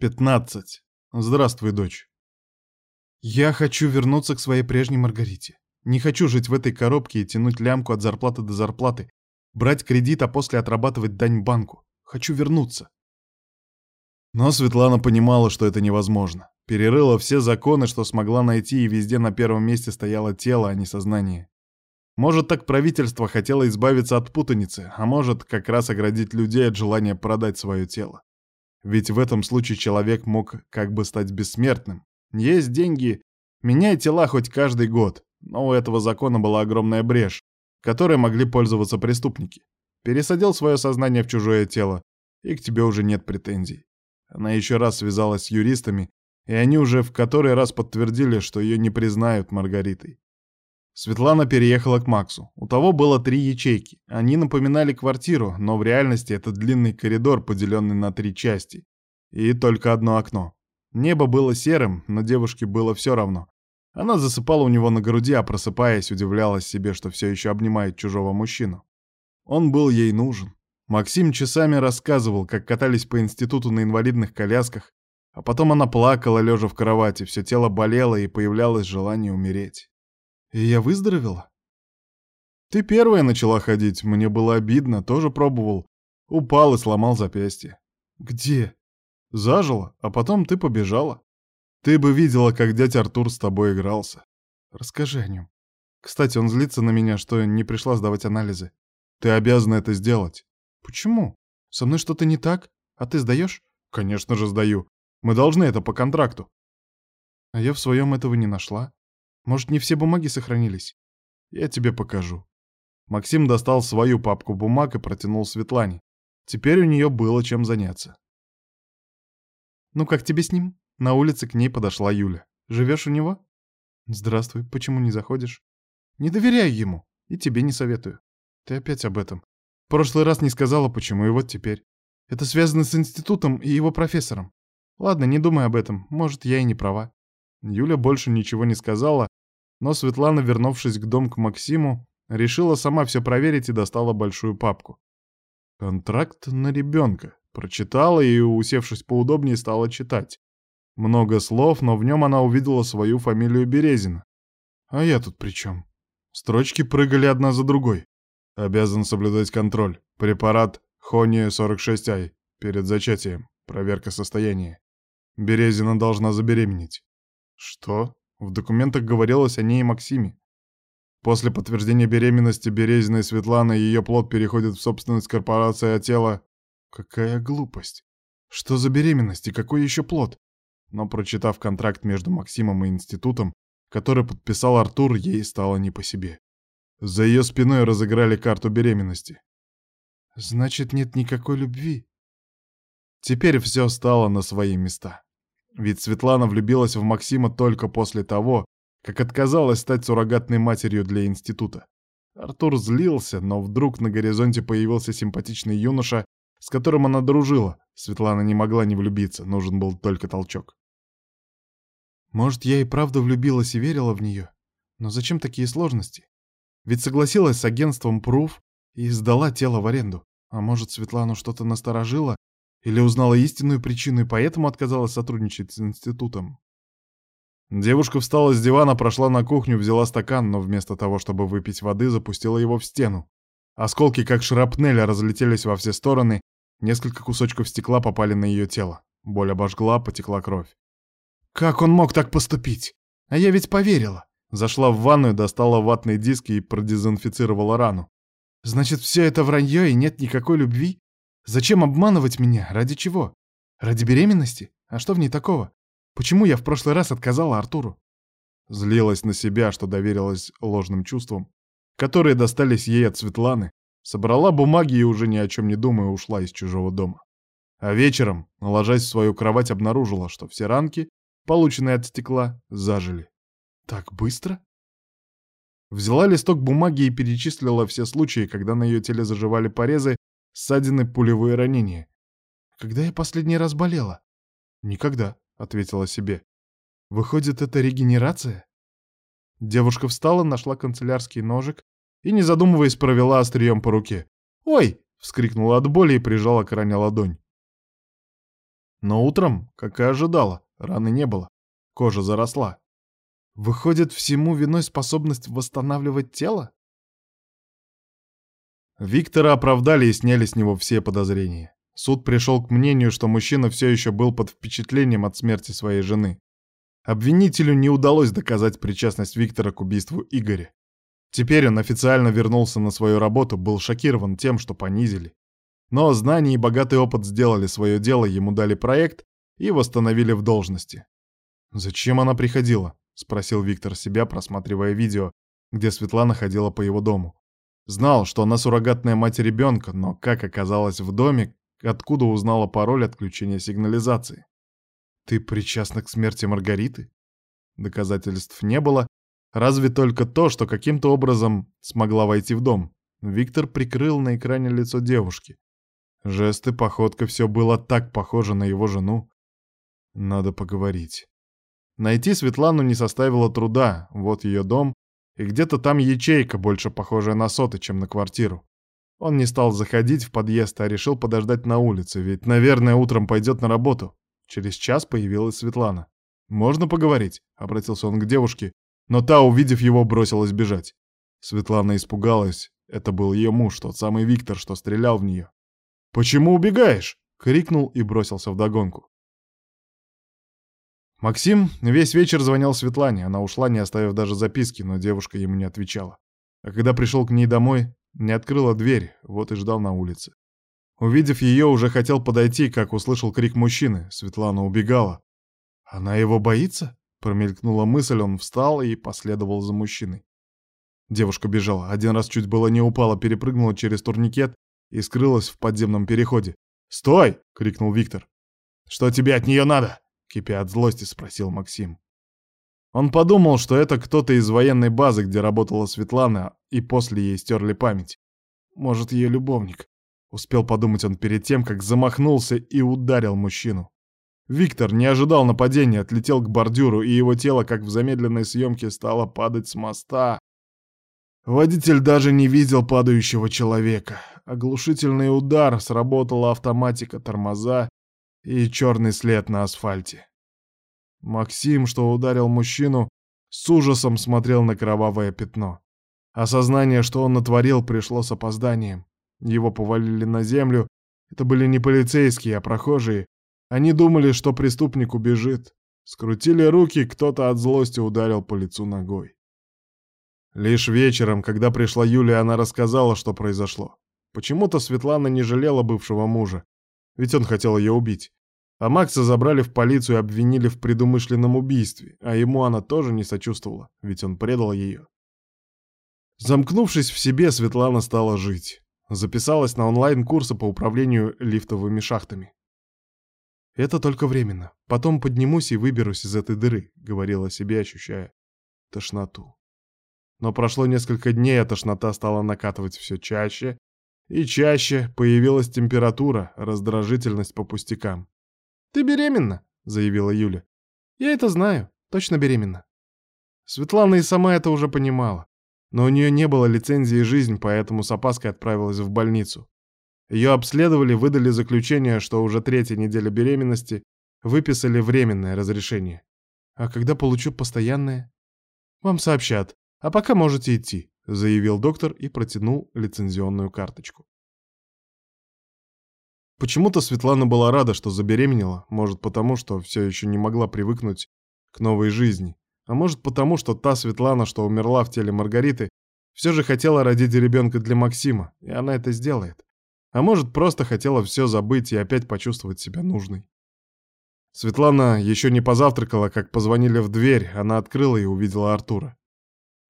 Пятнадцать. Здравствуй, дочь. Я хочу вернуться к своей прежней Маргарите. Не хочу жить в этой коробке и тянуть лямку от зарплаты до зарплаты, брать кредит, а после отрабатывать дань банку. Хочу вернуться. Но Светлана понимала, что это невозможно. Перерыла все законы, что смогла найти, и везде на первом месте стояло тело, а не сознание. Может, так правительство хотело избавиться от путаницы, а может, как раз оградить людей от желания продать свое тело. Ведь в этом случае человек мог как бы стать бессмертным. Есть деньги, меняй тела хоть каждый год. Но у этого закона была огромная брешь, которой могли пользоваться преступники. Пересадил свое сознание в чужое тело, и к тебе уже нет претензий. Она еще раз связалась с юристами, и они уже в который раз подтвердили, что ее не признают Маргаритой. Светлана переехала к Максу. У того было три ячейки. Они напоминали квартиру, но в реальности это длинный коридор, поделенный на три части. И только одно окно. Небо было серым, но девушке было все равно. Она засыпала у него на груди, а просыпаясь, удивлялась себе, что все еще обнимает чужого мужчину. Он был ей нужен. Максим часами рассказывал, как катались по институту на инвалидных колясках, а потом она плакала, лежа в кровати, все тело болело и появлялось желание умереть. И я выздоровела? Ты первая начала ходить, мне было обидно, тоже пробовал. Упал и сломал запястье. Где? Зажила, а потом ты побежала. Ты бы видела, как дядя Артур с тобой игрался. Расскажи о нем. Кстати, он злится на меня, что не пришла сдавать анализы. Ты обязана это сделать. Почему? Со мной что-то не так? А ты сдаешь? Конечно же сдаю. Мы должны это по контракту. А я в своем этого не нашла. Может, не все бумаги сохранились? Я тебе покажу. Максим достал свою папку бумаг и протянул Светлане. Теперь у нее было чем заняться. «Ну как тебе с ним?» На улице к ней подошла Юля. «Живешь у него?» «Здравствуй, почему не заходишь?» «Не доверяю ему, и тебе не советую. Ты опять об этом. В прошлый раз не сказала, почему, и вот теперь. Это связано с институтом и его профессором. Ладно, не думай об этом, может, я и не права». Юля больше ничего не сказала, но Светлана, вернувшись к дому к Максиму, решила сама все проверить и достала большую папку. «Контракт на ребенка», Прочитала и, усевшись поудобнее, стала читать. Много слов, но в нем она увидела свою фамилию Березина. А я тут при чем? Строчки прыгали одна за другой. Обязан соблюдать контроль. Препарат Хония 46I. Перед зачатием. Проверка состояния. Березина должна забеременеть. Что? В документах говорилось о ней и Максиме. После подтверждения беременности Березиной Светланы ее плод переходит в собственность корпорации Отела Какая глупость. Что за беременность и какой еще плод? Но прочитав контракт между Максимом и институтом, который подписал Артур, ей стало не по себе. За ее спиной разыграли карту беременности. Значит, нет никакой любви. Теперь все стало на свои места. Ведь Светлана влюбилась в Максима только после того, как отказалась стать суррогатной матерью для института. Артур злился, но вдруг на горизонте появился симпатичный юноша с которым она дружила. Светлана не могла не влюбиться, нужен был только толчок. Может, я и правда влюбилась и верила в нее? Но зачем такие сложности? Ведь согласилась с агентством Пруф и сдала тело в аренду. А может, Светлану что-то насторожило? Или узнала истинную причину и поэтому отказалась сотрудничать с институтом? Девушка встала с дивана, прошла на кухню, взяла стакан, но вместо того, чтобы выпить воды, запустила его в стену. Осколки, как шрапнель, разлетелись во все стороны, несколько кусочков стекла попали на ее тело. Боль обожгла, потекла кровь. «Как он мог так поступить? А я ведь поверила!» Зашла в ванную, достала ватные диски и продезинфицировала рану. «Значит, все это вранье и нет никакой любви? Зачем обманывать меня? Ради чего? Ради беременности? А что в ней такого? Почему я в прошлый раз отказала Артуру?» Злилась на себя, что доверилась ложным чувствам, которые достались ей от Светланы, собрала бумаги и уже ни о чем не думая ушла из чужого дома. А вечером, ложась в свою кровать, обнаружила, что все ранки, полученные от стекла, зажили. Так быстро? Взяла листок бумаги и перечислила все случаи, когда на ее теле заживали порезы, ссадины, пулевые ранения. Когда я последний раз болела? Никогда, ответила себе. Выходит, это регенерация? Девушка встала, нашла канцелярский ножик и, не задумываясь, провела острием по руке. «Ой!» — вскрикнула от боли и прижала к ране ладонь. Но утром, как и ожидала, раны не было. Кожа заросла. Выходит, всему виной способность восстанавливать тело? Виктора оправдали и сняли с него все подозрения. Суд пришел к мнению, что мужчина все еще был под впечатлением от смерти своей жены. Обвинителю не удалось доказать причастность Виктора к убийству Игоря. Теперь он официально вернулся на свою работу, был шокирован тем, что понизили. Но знания и богатый опыт сделали свое дело, ему дали проект и восстановили в должности. «Зачем она приходила?» — спросил Виктор себя, просматривая видео, где Светлана ходила по его дому. Знал, что она суррогатная мать ребенка, но как оказалась в доме, откуда узнала пароль отключения сигнализации? Ты причастна к смерти Маргариты? Доказательств не было, разве только то, что каким-то образом смогла войти в дом. Виктор прикрыл на экране лицо девушки. Жесты, походка, все было так похоже на его жену. Надо поговорить. Найти Светлану не составило труда, вот ее дом, и где-то там ячейка, больше похожая на соты, чем на квартиру. Он не стал заходить в подъезд, а решил подождать на улице, ведь, наверное, утром пойдет на работу. Через час появилась Светлана. «Можно поговорить?» — обратился он к девушке, но та, увидев его, бросилась бежать. Светлана испугалась. Это был ее муж, тот самый Виктор, что стрелял в нее. «Почему убегаешь?» — крикнул и бросился вдогонку. Максим весь вечер звонил Светлане, она ушла, не оставив даже записки, но девушка ему не отвечала. А когда пришел к ней домой, не открыла дверь, вот и ждал на улице. Увидев ее, уже хотел подойти, как услышал крик мужчины. Светлана убегала. «Она его боится?» — промелькнула мысль, он встал и последовал за мужчиной. Девушка бежала, один раз чуть было не упала, перепрыгнула через турникет и скрылась в подземном переходе. «Стой!» — крикнул Виктор. «Что тебе от нее надо?» Кипя от злости, спросил Максим. Он подумал, что это кто-то из военной базы, где работала Светлана, и после ей стерли память. Может, ее любовник. Успел подумать он перед тем, как замахнулся и ударил мужчину. Виктор не ожидал нападения, отлетел к бордюру, и его тело, как в замедленной съемке, стало падать с моста. Водитель даже не видел падающего человека. Оглушительный удар, сработала автоматика, тормоза, и черный след на асфальте. Максим, что ударил мужчину, с ужасом смотрел на кровавое пятно. Осознание, что он натворил, пришло с опозданием. Его повалили на землю. Это были не полицейские, а прохожие. Они думали, что преступник убежит. Скрутили руки, кто-то от злости ударил по лицу ногой. Лишь вечером, когда пришла Юлия, она рассказала, что произошло. Почему-то Светлана не жалела бывшего мужа ведь он хотел ее убить. А Макса забрали в полицию и обвинили в предумышленном убийстве, а ему она тоже не сочувствовала, ведь он предал ее. Замкнувшись в себе, Светлана стала жить. Записалась на онлайн-курсы по управлению лифтовыми шахтами. «Это только временно. Потом поднимусь и выберусь из этой дыры», — говорила себе, ощущая тошноту. Но прошло несколько дней, а тошнота стала накатывать все чаще, и чаще появилась температура, раздражительность по пустякам. «Ты беременна», — заявила Юля. «Я это знаю, точно беременна». Светлана и сама это уже понимала. Но у нее не было лицензии жизнь, поэтому с опаской отправилась в больницу. Ее обследовали, выдали заключение, что уже третья неделя беременности, выписали временное разрешение. А когда получу постоянное? Вам сообщат. А пока можете идти заявил доктор и протянул лицензионную карточку. Почему-то Светлана была рада, что забеременела, может потому, что все еще не могла привыкнуть к новой жизни, а может потому, что та Светлана, что умерла в теле Маргариты, все же хотела родить ребенка для Максима, и она это сделает. А может, просто хотела все забыть и опять почувствовать себя нужной. Светлана еще не позавтракала, как позвонили в дверь, она открыла и увидела Артура.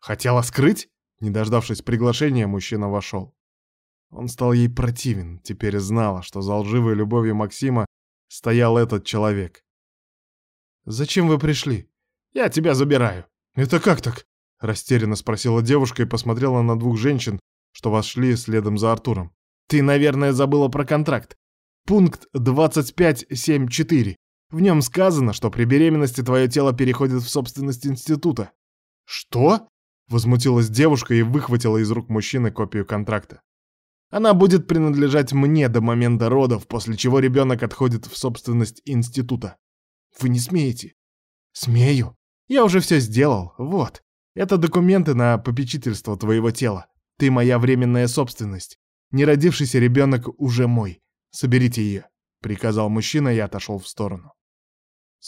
«Хотела скрыть?» Не дождавшись приглашения, мужчина вошел. Он стал ей противен, теперь знала, что за лживой любовью Максима стоял этот человек. «Зачем вы пришли?» «Я тебя забираю». «Это как так?» — растерянно спросила девушка и посмотрела на двух женщин, что вошли следом за Артуром. «Ты, наверное, забыла про контракт. Пункт 25.7.4. В нем сказано, что при беременности твое тело переходит в собственность института». «Что?» Возмутилась девушка и выхватила из рук мужчины копию контракта. Она будет принадлежать мне до момента родов, после чего ребенок отходит в собственность института. Вы не смеете? Смею. Я уже все сделал. Вот. Это документы на попечительство твоего тела. Ты моя временная собственность. Неродившийся ребенок уже мой. Соберите ее, приказал мужчина и отошел в сторону.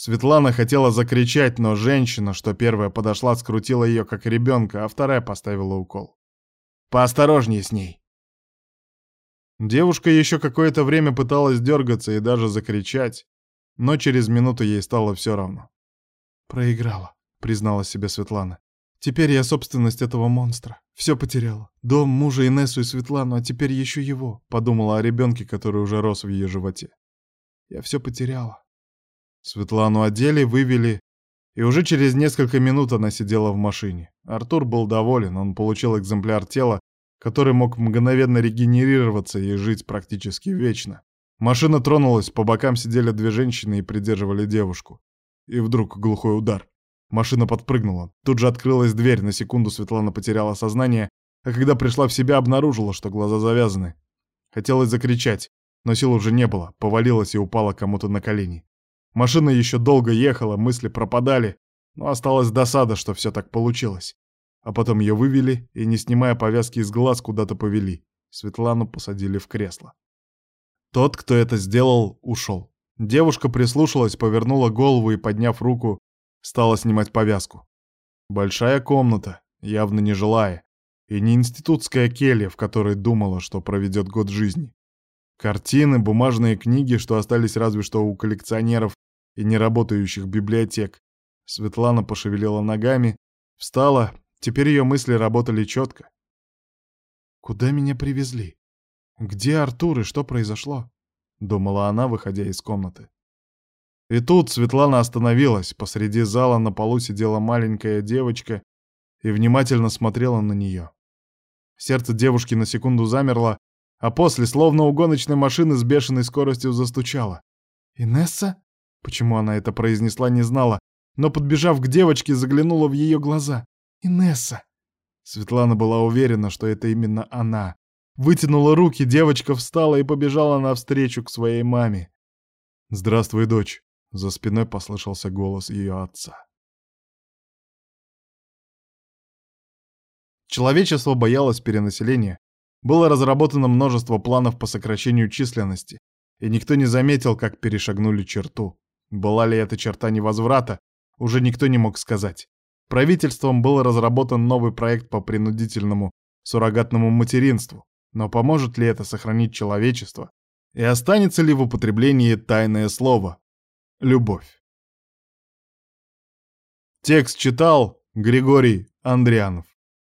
Светлана хотела закричать, но женщина, что первая подошла, скрутила ее как ребенка, а вторая поставила укол. «Поосторожнее с ней!» Девушка еще какое-то время пыталась дергаться и даже закричать, но через минуту ей стало все равно. «Проиграла», — признала себе Светлана. «Теперь я собственность этого монстра. Все потеряла. Дом, мужа, Инессу и Светлану, а теперь еще его», — подумала о ребенке, который уже рос в ее животе. «Я все потеряла». Светлану одели, вывели, и уже через несколько минут она сидела в машине. Артур был доволен, он получил экземпляр тела, который мог мгновенно регенерироваться и жить практически вечно. Машина тронулась, по бокам сидели две женщины и придерживали девушку. И вдруг глухой удар. Машина подпрыгнула. Тут же открылась дверь, на секунду Светлана потеряла сознание, а когда пришла в себя, обнаружила, что глаза завязаны. Хотелось закричать, но сил уже не было, повалилась и упала кому-то на колени. Машина еще долго ехала, мысли пропадали, но осталась досада, что все так получилось. А потом ее вывели и, не снимая повязки из глаз, куда-то повели. Светлану посадили в кресло. Тот, кто это сделал, ушел. Девушка прислушалась, повернула голову и, подняв руку, стала снимать повязку. Большая комната, явно не жилая, и не институтская келья, в которой думала, что проведет год жизни. Картины, бумажные книги, что остались разве что у коллекционеров и неработающих библиотек. Светлана пошевелила ногами, встала, теперь ее мысли работали четко. «Куда меня привезли? Где Артур и что произошло?» — думала она, выходя из комнаты. И тут Светлана остановилась. Посреди зала на полу сидела маленькая девочка и внимательно смотрела на нее. Сердце девушки на секунду замерло, а после, словно у гоночной машины с бешеной скоростью застучало. «Инесса?» Почему она это произнесла, не знала, но, подбежав к девочке, заглянула в ее глаза. «Инесса!» Светлана была уверена, что это именно она. Вытянула руки, девочка встала и побежала навстречу к своей маме. «Здравствуй, дочь!» За спиной послышался голос ее отца. Человечество боялось перенаселения, было разработано множество планов по сокращению численности, и никто не заметил, как перешагнули черту. Была ли эта черта невозврата, уже никто не мог сказать. Правительством был разработан новый проект по принудительному суррогатному материнству, но поможет ли это сохранить человечество? И останется ли в употреблении тайное слово — любовь? Текст читал Григорий Андрианов.